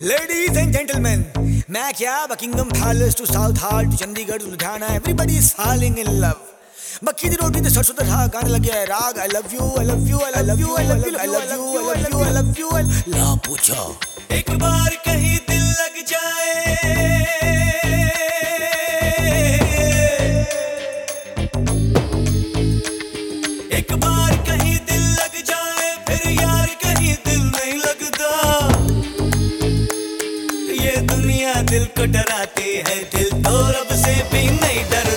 Ladies and gentlemen, मैं क्या Buckingham Palace to Southall Chandigarh to Ludhiana everybody is falling in love बक्की दी रोटी ते सरसों दा साग गाने लगे है राग I love you I love you I love you I love you I love you I love you I love you ला पूछो एक बार कहीं दिल लग जाए है दिल तो रब से भी नहीं डर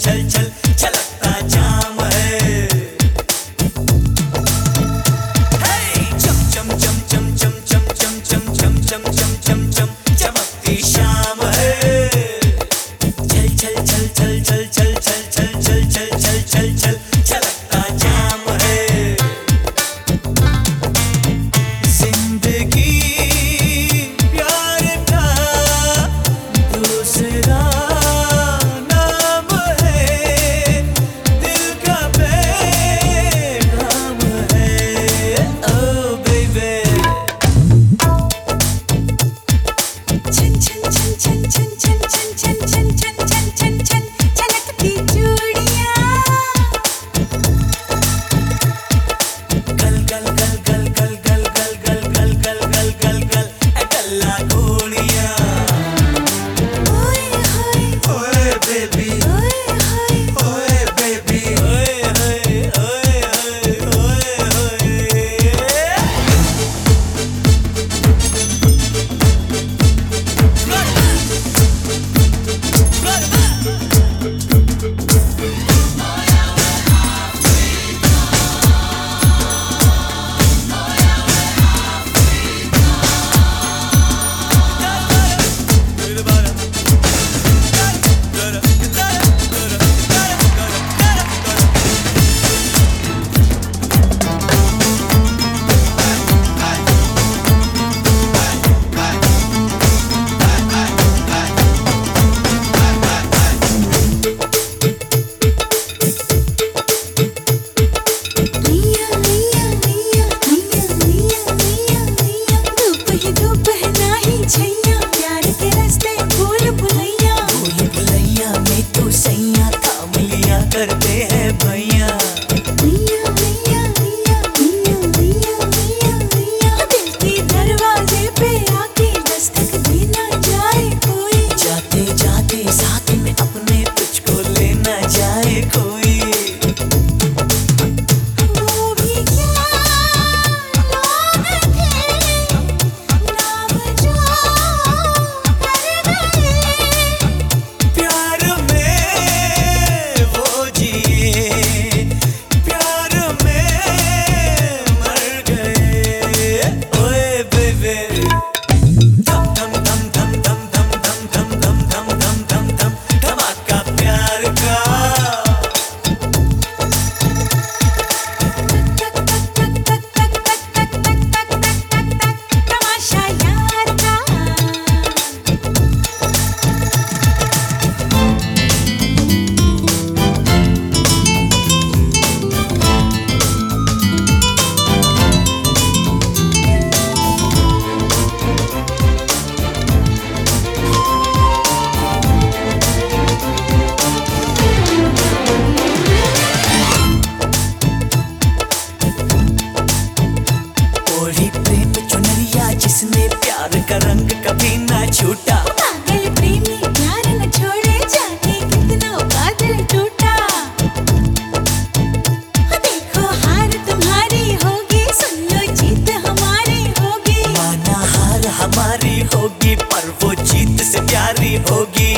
चल चल जीत से प्यारी होगी।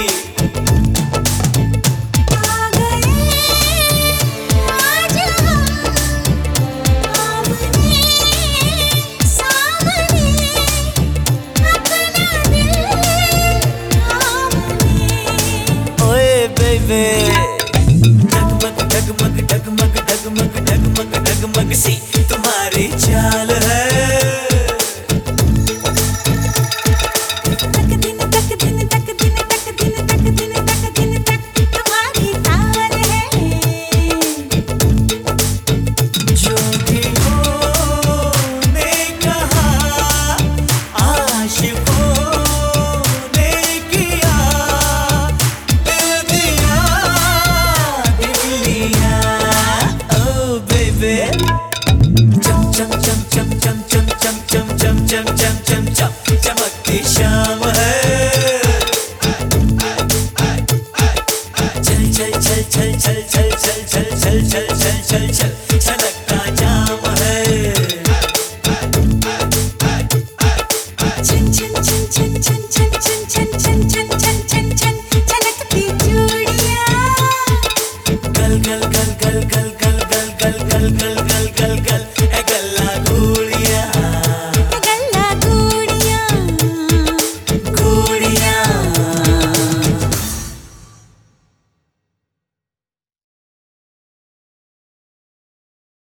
चल चल चल चल चल। छलकता जाम है। छन छन छन छन छन